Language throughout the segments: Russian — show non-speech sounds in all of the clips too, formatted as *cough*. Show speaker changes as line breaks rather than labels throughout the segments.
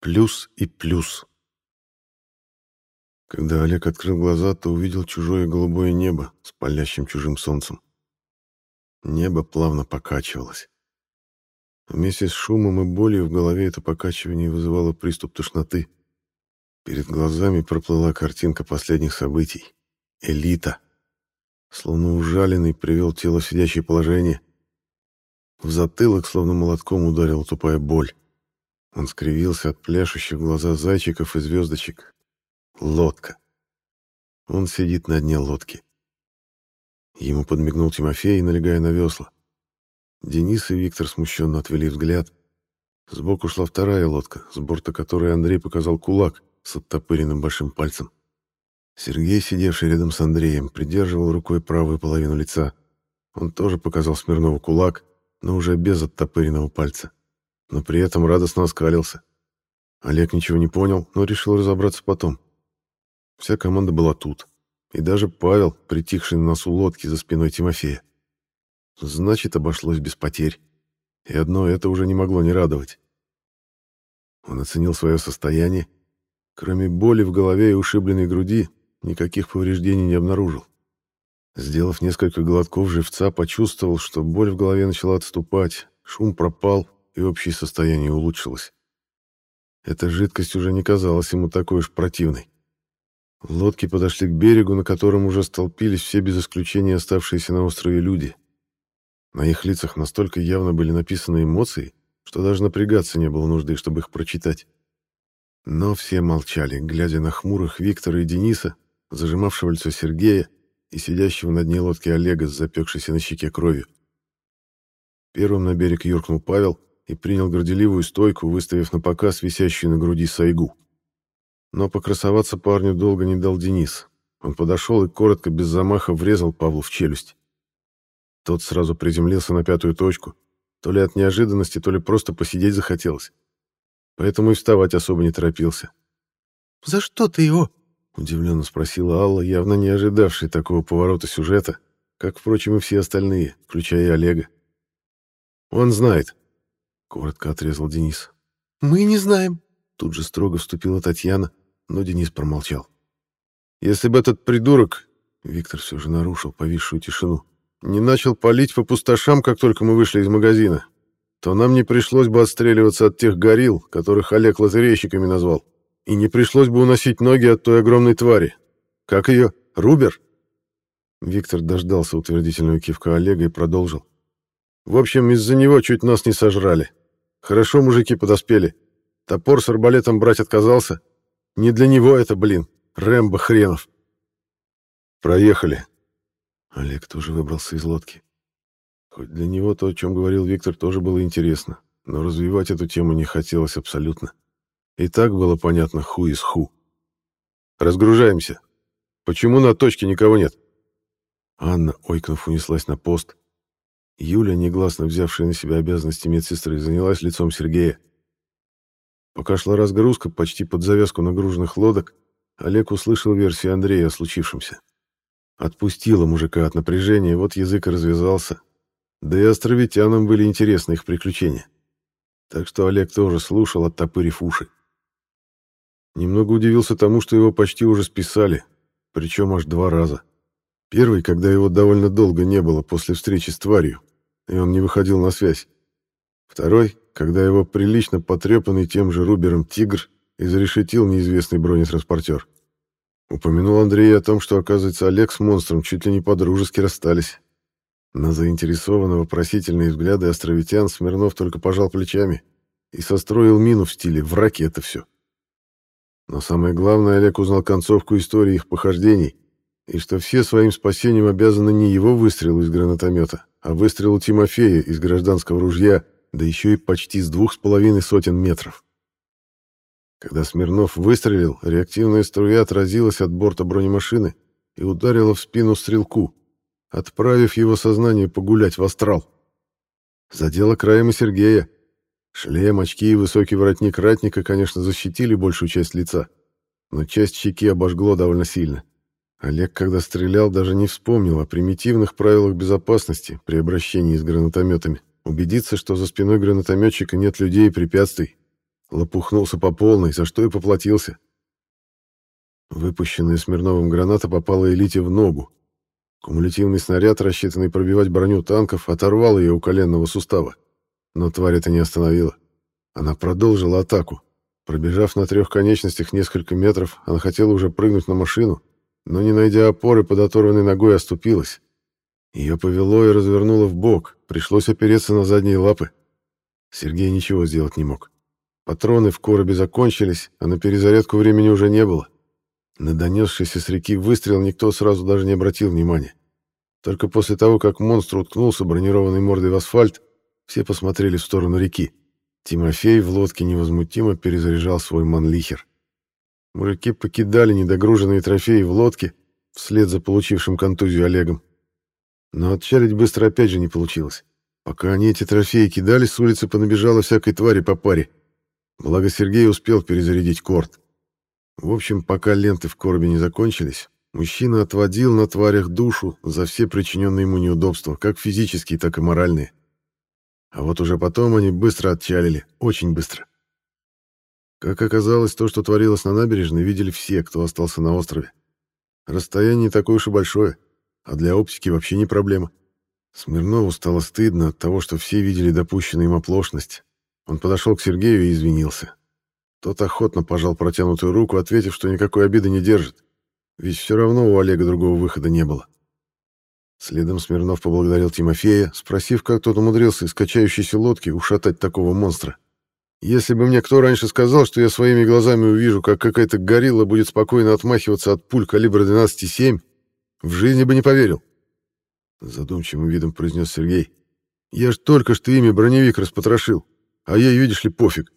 Плюс и плюс. Когда Олег открыл глаза, то увидел чужое голубое небо с палящим чужим солнцем. Небо плавно покачивалось. Вместе с шумом и болью в голове это покачивание вызывало приступ тошноты. Перед глазами проплыла картинка последних событий. Элита. Словно ужаленный привел тело в сидящее положение. В затылок словно молотком ударила тупая боль. Он скривился от пляшущих глаза зайчиков и звездочек. Лодка. Он сидит на дне лодки. Ему подмигнул Тимофей, налегая на весла. Денис и Виктор смущенно отвели взгляд. Сбоку шла вторая лодка, с борта которой Андрей показал кулак с оттопыренным большим пальцем. Сергей, сидевший рядом с Андреем, придерживал рукой правую половину лица. Он тоже показал Смирнову кулак, но уже без оттопыренного пальца. Но при этом радостно оскалился. Олег ничего не понял, но решил разобраться потом. Вся команда была тут. И даже Павел, притихший на носу лодки за спиной Тимофея. Значит, обошлось без потерь. И одно это уже не могло не радовать. Он оценил свое состояние. Кроме боли в голове и ушибленной груди, никаких повреждений не обнаружил. Сделав несколько глотков живца, почувствовал, что боль в голове начала отступать, шум пропал, и общее состояние улучшилось. Эта жидкость уже не казалась ему такой уж противной. Лодки подошли к берегу, на котором уже столпились все без исключения оставшиеся на острове люди. На их лицах настолько явно были написаны эмоции, что даже напрягаться не было нужды, чтобы их прочитать. Но все молчали, глядя на хмурых Виктора и Дениса, зажимавшего лицо Сергея и сидящего на дне лодки Олега с запекшейся на щеке кровью. Первым на берег юркнул Павел и принял горделивую стойку, выставив на показ висящую на груди сайгу. Но покрасоваться парню долго не дал Денис. Он подошел и коротко, без замаха, врезал Павлу в челюсть. Тот сразу приземлился на пятую точку. То ли от неожиданности, то ли просто посидеть захотелось. Поэтому и вставать особо не торопился.
«За что ты его?»
— удивленно спросила Алла, явно не ожидавшая такого поворота сюжета, как, впрочем, и все остальные, включая и Олега. «Он знает», — коротко отрезал Денис.
«Мы не знаем», —
тут же строго вступила Татьяна, но Денис промолчал. «Если бы этот придурок...» — Виктор все же нарушил повисшую тишину. «Не начал палить по пустошам, как только мы вышли из магазина, то нам не пришлось бы отстреливаться от тех горил, которых Олег лотерейщиками назвал, и не пришлось бы уносить ноги от той огромной твари. Как ее? Рубер?» Виктор дождался утвердительного кивка Олега и продолжил. «В общем, из-за него чуть нас не сожрали. Хорошо мужики подоспели. Топор с арбалетом брать отказался, не для него это, блин. Рэмбо хренов. Проехали. Олег тоже выбрался из лодки. Хоть для него то, о чем говорил Виктор, тоже было интересно, но развивать эту тему не хотелось абсолютно. И так было понятно ху из ху. Разгружаемся. Почему на точке никого нет? Анна, ойкнув, унеслась на пост. Юля, негласно взявшая на себя обязанности медсестры, занялась лицом Сергея. Пока шла разгрузка почти под завязку нагруженных лодок, Олег услышал версию Андрея о случившемся. Отпустила мужика от напряжения, вот язык и развязался. Да и островитянам были интересны их приключения. Так что Олег тоже слушал, оттопырив уши. Немного удивился тому, что его почти уже списали, причем аж два раза. Первый, когда его довольно долго не было после встречи с тварью, и он не выходил на связь. Второй, когда его прилично потрепанный тем же Рубером «Тигр» изрешетил неизвестный бронетранспортер. Упомянул Андрей о том, что, оказывается, Олег с монстром чуть ли не по-дружески расстались. На заинтересованного просительные взгляды островитян Смирнов только пожал плечами и состроил мину в стиле «враки это все». Но самое главное, Олег узнал концовку истории их похождений, и что все своим спасением обязаны не его выстрелу из гранатомета, а выстрелу Тимофея из гражданского ружья да еще и почти с двух с половиной сотен метров. Когда Смирнов выстрелил, реактивная струя отразилась от борта бронемашины и ударила в спину стрелку, отправив его сознание погулять в астрал. Задело краем и Сергея. Шлем, очки и высокий воротник ратника, конечно, защитили большую часть лица, но часть щеки обожгло довольно сильно. Олег, когда стрелял, даже не вспомнил о примитивных правилах безопасности при обращении с гранатометами убедиться, что за спиной гранатометчика нет людей и препятствий. Лопухнулся по полной, за что и поплатился. Выпущенная Смирновым граната попала Элите в ногу. Кумулятивный снаряд, рассчитанный пробивать броню танков, оторвал ее у коленного сустава. Но тварь это не остановила. Она продолжила атаку. Пробежав на трех конечностях несколько метров, она хотела уже прыгнуть на машину, но, не найдя опоры, под оторванной ногой оступилась. Ее повело и развернуло в бок, пришлось опереться на задние лапы. Сергей ничего сделать не мог. Патроны в коробе закончились, а на перезарядку времени уже не было. На донесшийся с реки выстрел никто сразу даже не обратил внимания. Только после того, как монстр уткнулся бронированной мордой в асфальт, все посмотрели в сторону реки. Тимофей в лодке невозмутимо перезаряжал свой манлихер. Мужики покидали недогруженные трофеи в лодке вслед за получившим контузию Олегом. Но отчалить быстро опять же не получилось. Пока они эти трофеи кидали, с улицы понабежало всякой твари по паре. Благо Сергей успел перезарядить корт. В общем, пока ленты в коробе не закончились, мужчина отводил на тварях душу за все причиненные ему неудобства, как физические, так и моральные. А вот уже потом они быстро отчалили, очень быстро. Как оказалось, то, что творилось на набережной, видели все, кто остался на острове. Расстояние не такое уж и большое, а для оптики вообще не проблема. Смирнову стало стыдно от того, что все видели допущенную им оплошность. Он подошел к Сергею и извинился. Тот охотно пожал протянутую руку, ответив, что никакой обиды не держит, ведь все равно у Олега другого выхода не было. Следом Смирнов поблагодарил Тимофея, спросив, как тот умудрился из качающейся лодки ушатать такого монстра. «Если бы мне кто раньше сказал, что я своими глазами увижу, как какая-то горилла будет спокойно отмахиваться от пуль калибра 12,7, в жизни бы не поверил», — задумчивым видом произнес Сергей. «Я ж только что ими броневик распотрошил, а ей, видишь ли, пофиг.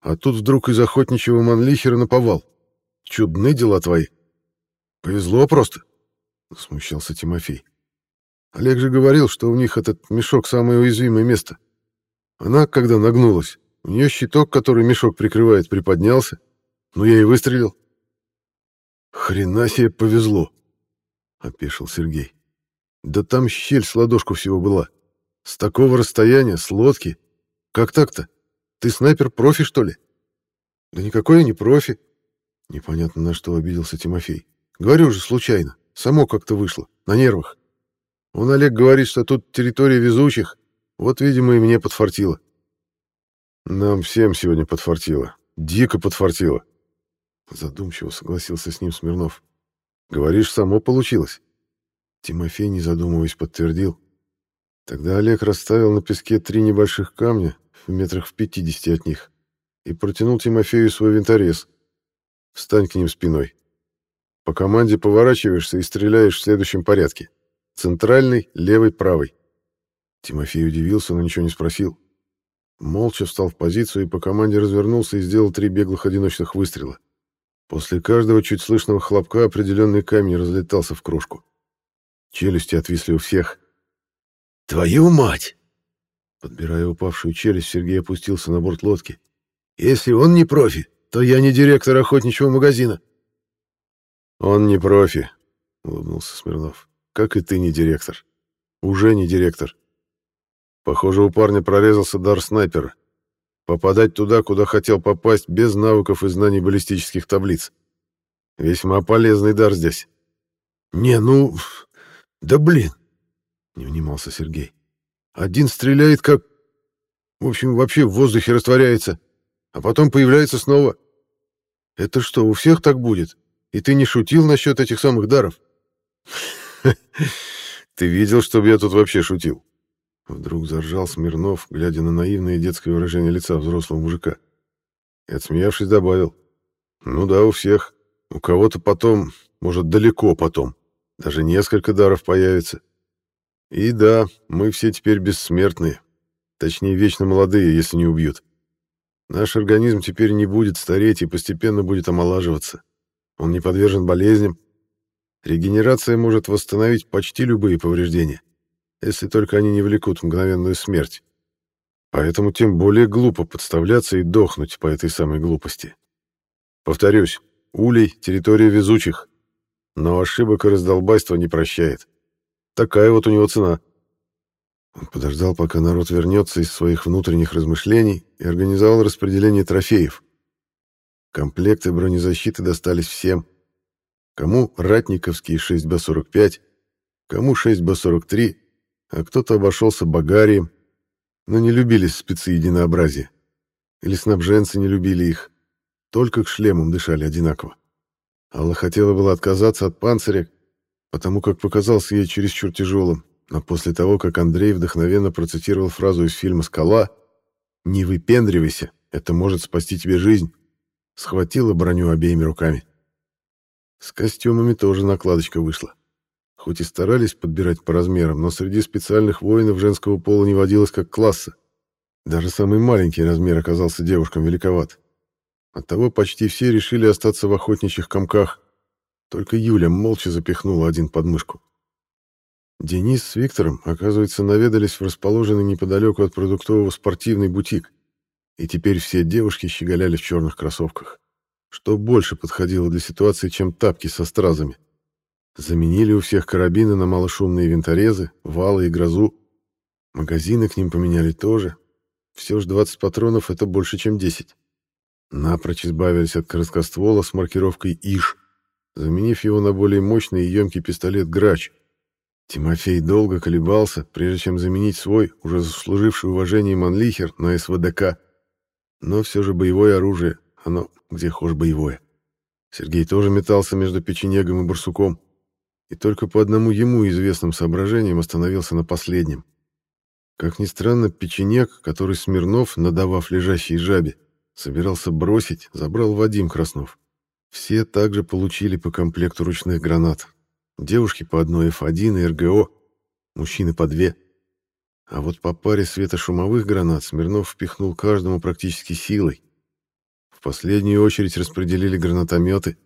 А тут вдруг из охотничьего манлихера наповал. Чудны дела твои. Повезло просто», — смущался Тимофей. Олег же говорил, что у них этот мешок самое уязвимое место. Она, когда нагнулась, у нее щиток, который мешок прикрывает, приподнялся. Ну, я и выстрелил. «Хрена себе повезло!» — опешил Сергей. «Да там щель с ладошку всего была. С такого расстояния, с лодки. Как так-то? Ты снайпер-профи, что ли?» «Да никакой я не профи». Непонятно, на что обиделся Тимофей. «Говорю же, случайно. Само как-то вышло. На нервах. Он, Олег, говорит, что тут территория везучих. Вот, видимо, и мне подфартило. Нам всем сегодня подфартило. Дико подфартило. Задумчиво согласился с ним Смирнов. Говоришь, само получилось? Тимофей, не задумываясь, подтвердил. Тогда Олег расставил на песке три небольших камня в метрах в пятидесяти от них и протянул Тимофею свой винторез. Встань к ним спиной. По команде поворачиваешься и стреляешь в следующем порядке. Центральный, левый, правый. Тимофей удивился, но ничего не спросил. Молча встал в позицию и по команде развернулся и сделал три беглых одиночных выстрела. После каждого чуть слышного хлопка определенный камень разлетался в кружку. Челюсти отвисли у всех.
«Твою мать!»
Подбирая упавшую челюсть, Сергей опустился на борт лодки.
«Если он не профи, то я не директор охотничьего магазина».
«Он не профи», — улыбнулся Смирнов как и ты не директор. Уже не директор. Похоже, у парня прорезался дар снайпера. Попадать туда, куда хотел попасть, без навыков и знаний баллистических таблиц. Весьма полезный дар здесь.
«Не, ну... Да блин!» — не внимался Сергей. «Один стреляет как... В общем, вообще в воздухе растворяется, а потом появляется снова. Это что, у всех так будет? И ты не шутил насчет этих самых даров?» *laughs*
Ты видел, чтобы я тут вообще шутил? Вдруг заржал Смирнов, глядя на наивное детское выражение лица взрослого мужика. И, отсмеявшись, добавил. Ну да, у всех. У кого-то потом, может, далеко потом. Даже несколько даров появится. И да, мы все теперь бессмертные. Точнее, вечно молодые, если не убьют. Наш организм теперь не будет стареть и постепенно будет омолаживаться. Он не подвержен болезням, Регенерация может восстановить почти любые повреждения, если только они не влекут мгновенную смерть. Поэтому тем более глупо подставляться и дохнуть по этой самой глупости. Повторюсь, улей — территория везучих, но ошибок и раздолбайства не прощает. Такая вот у него цена. Он подождал, пока народ вернется из своих внутренних размышлений и организовал распределение трофеев. Комплекты бронезащиты достались всем. Кому ратниковские 6Б-45, кому 6Б-43, а кто-то обошелся багарием, но не любили спецы единообразия. Или снабженцы не любили их. Только к шлемам дышали одинаково. Алла хотела было отказаться от панциря, потому как показался ей чересчур тяжелым, но после того, как Андрей вдохновенно процитировал фразу из фильма «Скала» «Не выпендривайся, это может спасти тебе жизнь», схватила броню обеими руками. С костюмами тоже накладочка вышла. Хоть и старались подбирать по размерам, но среди специальных воинов женского пола не водилось как класса. Даже самый маленький размер оказался девушкам великоват. Оттого почти все решили остаться в охотничьих комках. Только Юля молча запихнула один под мышку. Денис с Виктором, оказывается, наведались в расположенный неподалеку от продуктового спортивный бутик. И теперь все девушки щеголяли в черных кроссовках. Что больше подходило для ситуации, чем тапки со стразами. Заменили у всех карабины на малошумные винторезы, валы и грозу. Магазины к ним поменяли тоже. Все же 20 патронов — это больше, чем 10. Напрочь избавились от короткоствола с маркировкой «Иш», заменив его на более мощный и емкий пистолет «Грач», Тимофей долго колебался, прежде чем заменить свой, уже заслуживший уважение Манлихер, на СВДК. Но все же боевое оружие, оно где хошь боевое. Сергей тоже метался между печенегом и барсуком, и только по одному ему известным соображениям остановился на последнем. Как ни странно, печенег, который Смирнов, надавав лежащей жабе, собирался бросить, забрал Вадим Краснов. Все также получили по комплекту ручных гранат, Девушки по одной F1 и РГО, мужчины по две. А вот по паре светошумовых гранат Смирнов впихнул каждому практически силой. В последнюю очередь распределили гранатометы.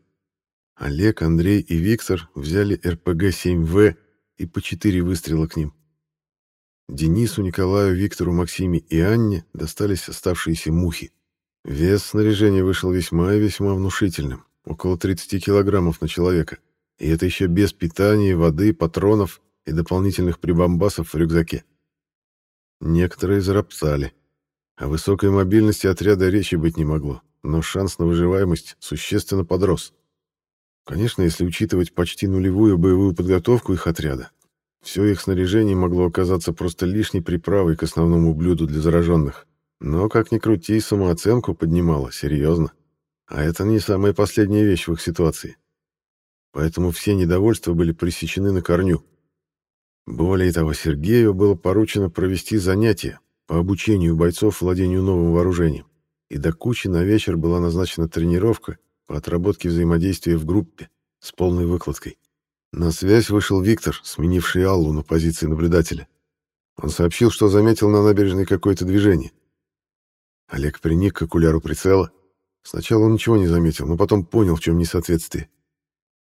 Олег, Андрей и Виктор взяли РПГ-7В и по четыре выстрела к ним. Денису, Николаю, Виктору, Максиме и Анне достались оставшиеся мухи. Вес снаряжения вышел весьма и весьма внушительным, около 30 килограммов на человека. И это еще без питания, воды, патронов и дополнительных прибамбасов в рюкзаке. Некоторые зароптали. О высокой мобильности отряда речи быть не могло, но шанс на выживаемость существенно подрос. Конечно, если учитывать почти нулевую боевую подготовку их отряда, все их снаряжение могло оказаться просто лишней приправой к основному блюду для зараженных. Но, как ни крути, самооценку поднимало, серьезно. А это не самая последняя вещь в их ситуации поэтому все недовольства были пресечены на корню. Более того, Сергею было поручено провести занятия по обучению бойцов владению новым вооружением, и до кучи на вечер была назначена тренировка по отработке взаимодействия в группе с полной выкладкой. На связь вышел Виктор, сменивший Аллу на позиции наблюдателя. Он сообщил, что заметил на набережной какое-то движение. Олег приник к окуляру прицела. Сначала он ничего не заметил, но потом понял, в чем несоответствие.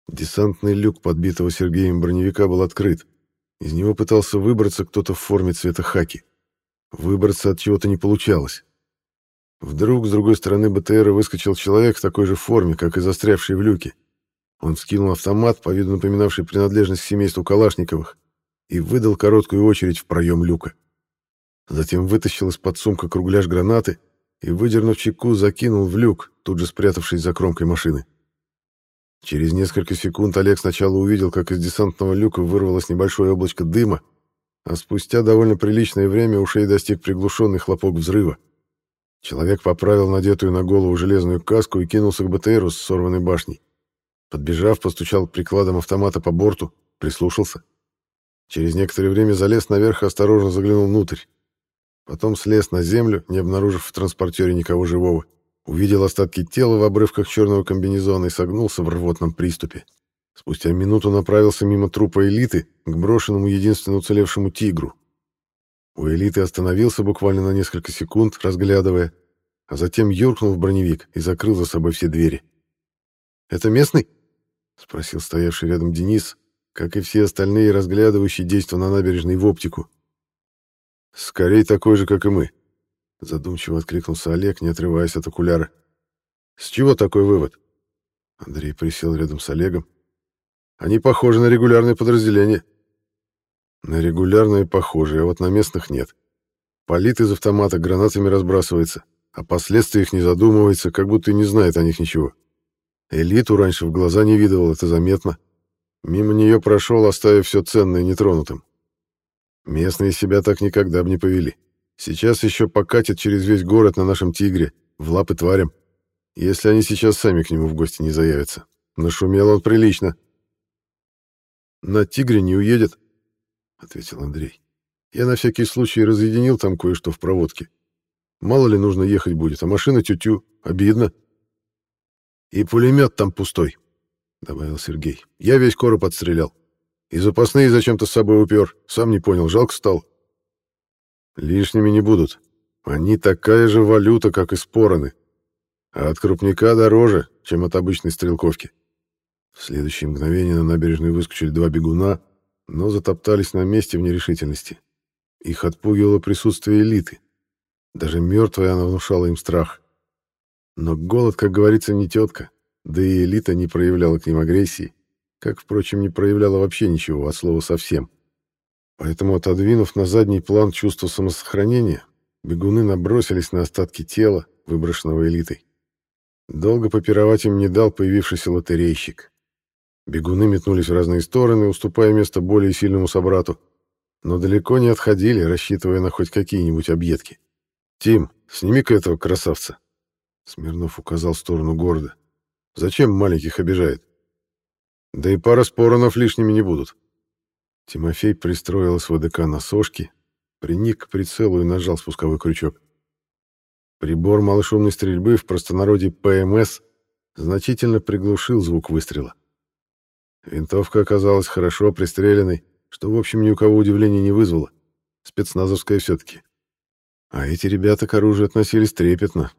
Десантный люк подбитого Сергеем броневика был открыт. Из него пытался выбраться кто-то в форме цвета хаки. Выбраться от чего-то не получалось. Вдруг с другой стороны БТРа выскочил человек в такой же форме, как и застрявший в люке. Он вскинул автомат, по виду напоминавший принадлежность к семейству Калашниковых, и выдал короткую очередь в проем люка. Затем вытащил из-под сумка кругляш гранаты и, выдернув чеку, закинул в люк, тут же спрятавшись за кромкой машины. Через несколько секунд Олег сначала увидел, как из десантного люка вырвалось небольшое облачко дыма, а спустя довольно приличное время ушей достиг приглушенный хлопок взрыва. Человек поправил надетую на голову железную каску и кинулся к БТРу с сорванной башней. Подбежав, постучал прикладом автомата по борту, прислушался. Через некоторое время залез наверх и осторожно заглянул внутрь. Потом слез на землю, не обнаружив в транспортере никого живого. Увидел остатки тела в обрывках черного комбинезона и согнулся в рвотном приступе. Спустя минуту направился мимо трупа элиты к брошенному единственно уцелевшему тигру. У элиты остановился буквально на несколько секунд, разглядывая, а затем юркнул в броневик и закрыл за собой все двери. «Это местный?» — спросил стоявший рядом Денис, как и все остальные, разглядывающие действо на набережной в оптику. «Скорее такой же, как и мы», Задумчиво откликнулся Олег, не отрываясь от окуляра. «С чего такой вывод?» Андрей присел рядом с Олегом. «Они похожи на регулярное подразделение». На регулярные похожие, а вот на местных нет. Полит из автомата гранатами разбрасывается, а последствиях не задумывается, как будто и не знает о них ничего. Элиту раньше в глаза не видывал, это заметно. Мимо нее прошел, оставив все ценное нетронутым. Местные себя так никогда бы не повели. Сейчас еще покатят через весь город на нашем «Тигре», в лапы тварям. Если они сейчас сами к нему в гости не заявятся. Нашумел он прилично. «На «Тигре» не уедет», — ответил Андрей. «Я на всякий случай разъединил там кое-что в проводке. Мало ли нужно ехать будет, а машина тю-тю. Обидно». «И пулемет там пустой», — добавил Сергей. «Я весь короб отстрелял. И запасные зачем-то с собой упер. Сам не понял, жалко стал». «Лишними не будут. Они такая же валюта, как и спороны. А от крупника дороже, чем от обычной стрелковки». В следующее мгновение на набережную выскочили два бегуна, но затоптались на месте в нерешительности. Их отпугивало присутствие элиты. Даже мертвая она внушала им страх. Но голод, как говорится, не тетка, да и элита не проявляла к ним агрессии, как, впрочем, не проявляла вообще ничего, от слова совсем. Поэтому, отодвинув на задний план чувство самосохранения, бегуны набросились на остатки тела, выброшенного элитой. Долго попировать им не дал появившийся лотерейщик. Бегуны метнулись в разные стороны, уступая место более сильному собрату, но далеко не отходили, рассчитывая на хоть какие-нибудь объедки. «Тим, сними-ка этого красавца!» Смирнов указал в сторону города. «Зачем маленьких обижает? Да и пара споронов лишними не будут». Тимофей пристроил СВДК на сошки, приник к прицелу и нажал спусковой крючок. Прибор малошумной стрельбы в простонародье ПМС значительно приглушил звук выстрела. Винтовка оказалась хорошо пристреленной, что, в общем, ни у кого удивления не вызвало. Спецназовская все-таки. А эти ребята к оружию относились трепетно.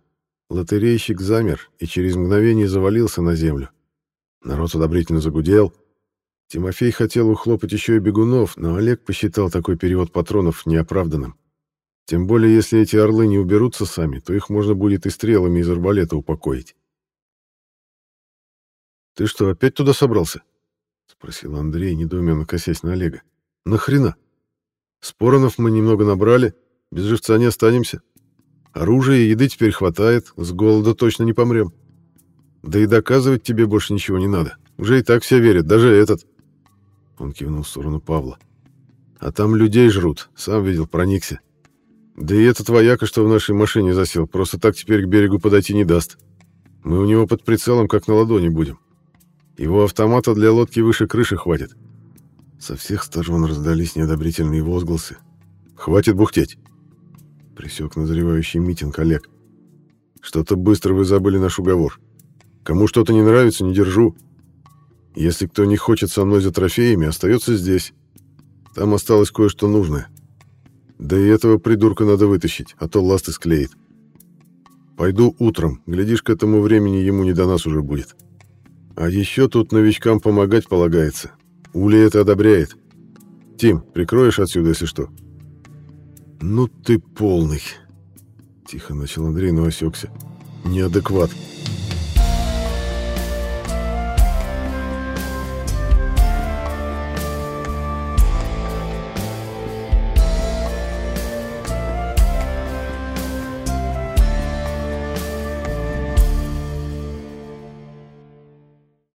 Лотерейщик замер и через мгновение завалился на землю. Народ одобрительно загудел. Тимофей хотел ухлопать еще и бегунов, но Олег посчитал такой перевод патронов неоправданным. Тем более, если эти орлы не уберутся сами, то их можно будет и стрелами из арбалета упокоить. «Ты что, опять туда собрался?» — спросил Андрей, недоуменно косясь на Олега. «Нахрена? Споронов мы немного набрали, без живца не останемся. Оружия и еды теперь хватает, с голода точно не помрем. Да и доказывать тебе больше ничего не надо. Уже и так все верят, даже этот». Он кивнул в сторону Павла. «А там людей жрут, сам видел, проникся. Да и этот вояка, что в нашей машине засел, просто так теперь к берегу подойти не даст. Мы у него под прицелом как на ладони будем. Его автомата для лодки выше крыши хватит. Со всех сторон раздались неодобрительные возгласы. «Хватит бухтеть!» Присек назревающий митинг Олег. «Что-то быстро вы забыли наш уговор. Кому что-то не нравится, не держу. Если кто не хочет со мной за трофеями, остается здесь. Там осталось кое-что нужное. Да и этого придурка надо вытащить, а то ласты склеит. Пойду утром, глядишь, к этому времени ему не до нас уже будет». А еще тут новичкам помогать полагается. Ули это одобряет. Тим, прикроешь отсюда, если что. Ну ты полный. Тихо начал Андрей, но осекся. Неадекват.